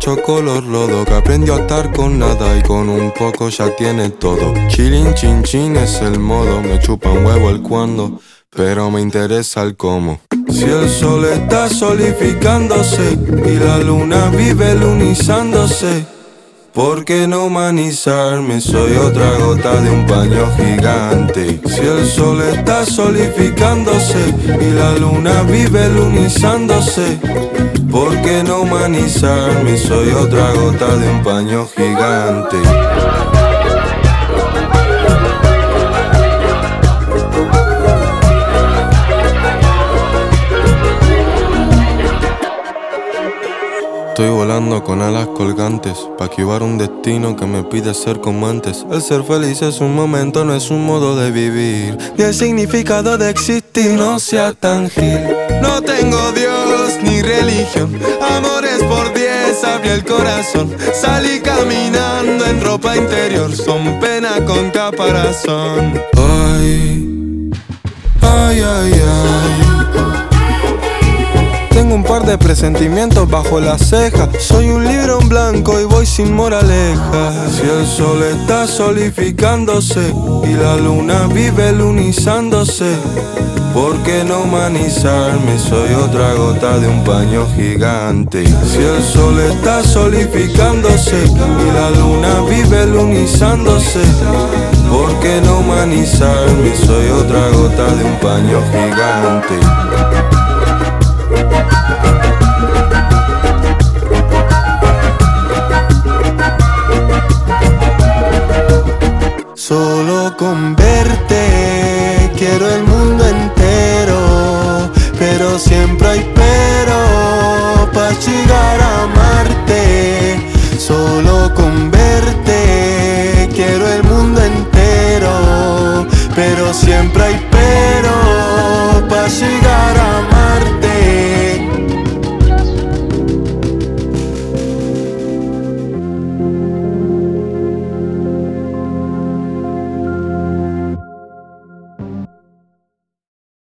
hecho color lodo Que aprendió a estar con nada y con un poco ya tiene todo Chilling chin chin es el modo Me chupa un huevo el cuando Pero me interesa el cómo Si el sol está solificándose Y la luna vive lunizándose ¿Por qué no humanizarme? Soy otra gota de un paño gigante. Si el sol está solificándose y la luna vive lunizándose, ¿por qué no humanizarme? Soy otra gota de un paño gigante. Con alas colgantes Pa' esquivar un destino que me pide ser como antes. El ser feliz es un momento, no es un modo de vivir. Ni el significado de existir no sea tan gil. No tengo Dios ni religión Amores por diez, abrí el corazón. Salí caminando en ropa interior Son pena con caparazón Ay, ay, ay, ay par de presentimientos bajo la ceja. Soy un libro en blanco y voy sin moraleja. Si el sol está solificándose y la luna vive lunizándose, ¿por qué no humanizarme? Soy otra gota de un paño gigante. Si el sol está solificándose y la luna vive lunizándose, ¿por qué no humanizarme? Soy otra gota de un paño gigante. Solo con verte quiero el mundo entero, pero siempre hay pero para llegar a amarte. Solo con verte quiero el mundo entero, pero siempre hay pero.